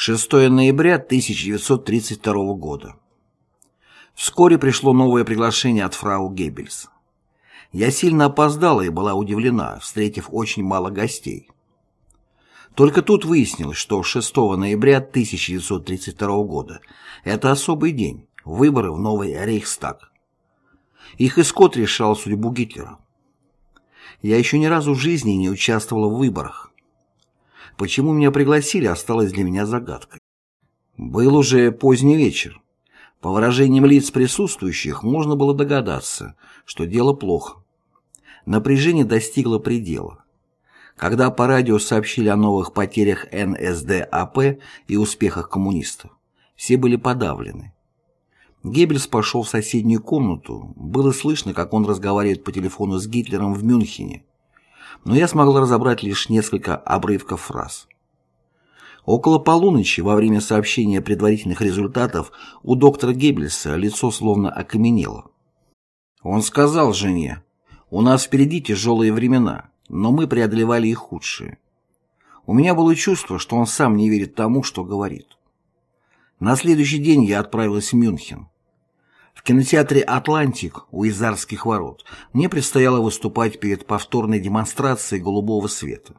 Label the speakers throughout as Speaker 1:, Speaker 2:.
Speaker 1: 6 ноября 1932 года. Вскоре пришло новое приглашение от фрау Геббельс. Я сильно опоздала и была удивлена, встретив очень мало гостей. Только тут выяснилось, что 6 ноября 1932 года – это особый день, выборы в новый Рейхстаг. Их исход решал судьбу Гитлера. Я еще ни разу в жизни не участвовала в выборах, Почему меня пригласили, осталось для меня загадкой. Был уже поздний вечер. По выражениям лиц присутствующих можно было догадаться, что дело плохо. Напряжение достигло предела. Когда по радио сообщили о новых потерях НСДАП и успехах коммунистов, все были подавлены. Геббельс пошел в соседнюю комнату, было слышно, как он разговаривает по телефону с Гитлером в Мюнхене, но я смогла разобрать лишь несколько обрывков фраз. Около полуночи, во время сообщения предварительных результатов, у доктора Геббельса лицо словно окаменело. Он сказал жене, «У нас впереди тяжелые времена, но мы преодолевали и худшие». У меня было чувство, что он сам не верит тому, что говорит. На следующий день я отправилась в Мюнхен. В кинотеатре «Атлантик» у Изарских ворот мне предстояло выступать перед повторной демонстрацией голубого света.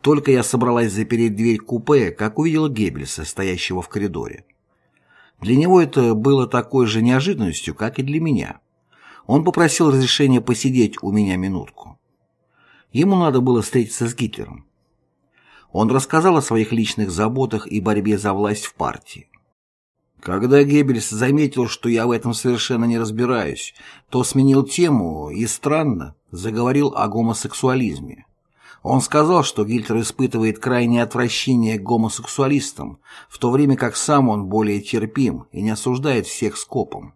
Speaker 1: Только я собралась запереть дверь купе, как увидела Геббельса, стоящего в коридоре. Для него это было такой же неожиданностью, как и для меня. Он попросил разрешения посидеть у меня минутку. Ему надо было встретиться с Гитлером. Он рассказал о своих личных заботах и борьбе за власть в партии. Когда Геббельс заметил, что я в этом совершенно не разбираюсь, то сменил тему и, странно, заговорил о гомосексуализме. Он сказал, что Гитлер испытывает крайнее отвращение к гомосексуалистам, в то время как сам он более терпим и не осуждает всех скопом.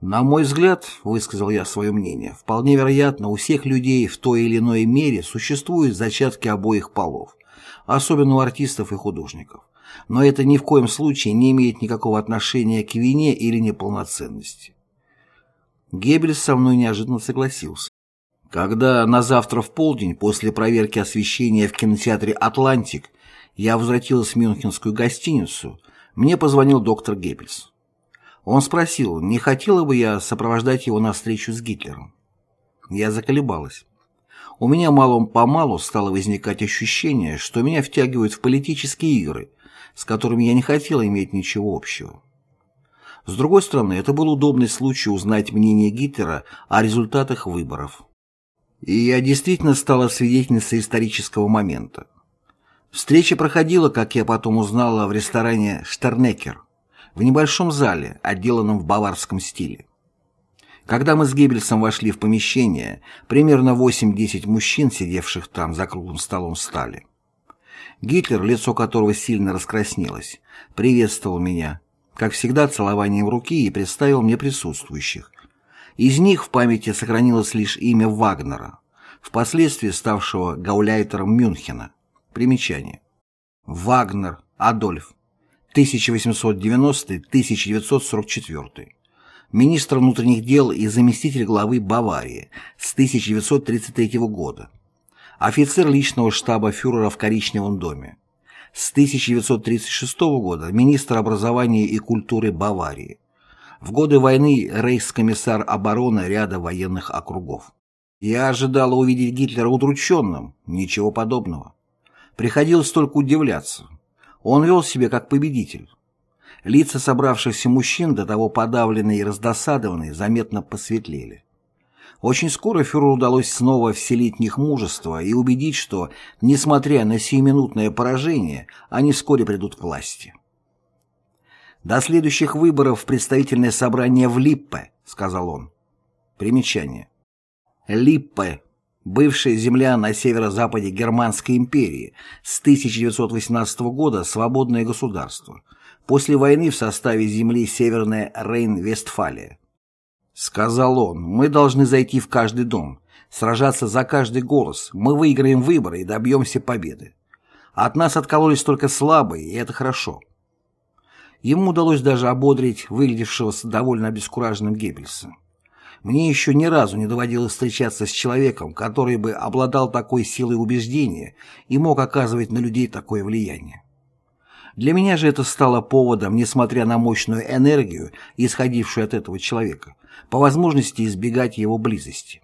Speaker 1: «На мой взгляд, — высказал я свое мнение, — вполне вероятно, у всех людей в той или иной мере существуют зачатки обоих полов, особенно у артистов и художников но это ни в коем случае не имеет никакого отношения к вине или неполноценности. Геббельс со мной неожиданно согласился. Когда на завтра в полдень, после проверки освещения в кинотеатре «Атлантик», я возвратилась в Мюнхенскую гостиницу, мне позвонил доктор Геббельс. Он спросил, не хотела бы я сопровождать его на встречу с Гитлером. Я заколебалась. У меня малом-помалу стало возникать ощущение, что меня втягивают в политические игры, с которыми я не хотела иметь ничего общего. С другой стороны, это был удобный случай узнать мнение Гитлера о результатах выборов. И я действительно стала свидетельницей исторического момента. Встреча проходила, как я потом узнала, в ресторане «Штернекер», в небольшом зале, отделанном в баварском стиле. Когда мы с Геббельсом вошли в помещение, примерно 8-10 мужчин, сидевших там за круглым столом, встали. Гитлер, лицо которого сильно раскраснелось, приветствовал меня, как всегда целованием руки и представил мне присутствующих. Из них в памяти сохранилось лишь имя Вагнера, впоследствии ставшего гауляйтером Мюнхена. Примечание. Вагнер Адольф, 1890-1944. Министр внутренних дел и заместитель главы Баварии с 1933 года офицер личного штаба фюрера в Коричневом доме. С 1936 года министр образования и культуры Баварии. В годы войны рейхскомиссар обороны ряда военных округов. Я ожидала увидеть Гитлера удрученным, ничего подобного. Приходилось только удивляться. Он вел себя как победитель. Лица собравшихся мужчин, до того подавленные и раздосадованные, заметно посветлели. Очень скоро фюреру удалось снова вселить в них мужество и убедить, что, несмотря на сиюминутное поражение, они вскоре придут к власти. «До следующих выборов в представительное собрание в Липпе», — сказал он. Примечание. Липпе — бывшая земля на северо-западе Германской империи, с 1918 года свободное государство. После войны в составе земли Северная Рейн-Вестфалия. Сказал он, мы должны зайти в каждый дом, сражаться за каждый голос, мы выиграем выборы и добьемся победы. От нас откололись только слабые, и это хорошо. Ему удалось даже ободрить выглядевшего довольно обескураженным Геббельса. Мне еще ни разу не доводилось встречаться с человеком, который бы обладал такой силой убеждения и мог оказывать на людей такое влияние. Для меня же это стало поводом, несмотря на мощную энергию, исходившую от этого человека, по возможности избегать его близости.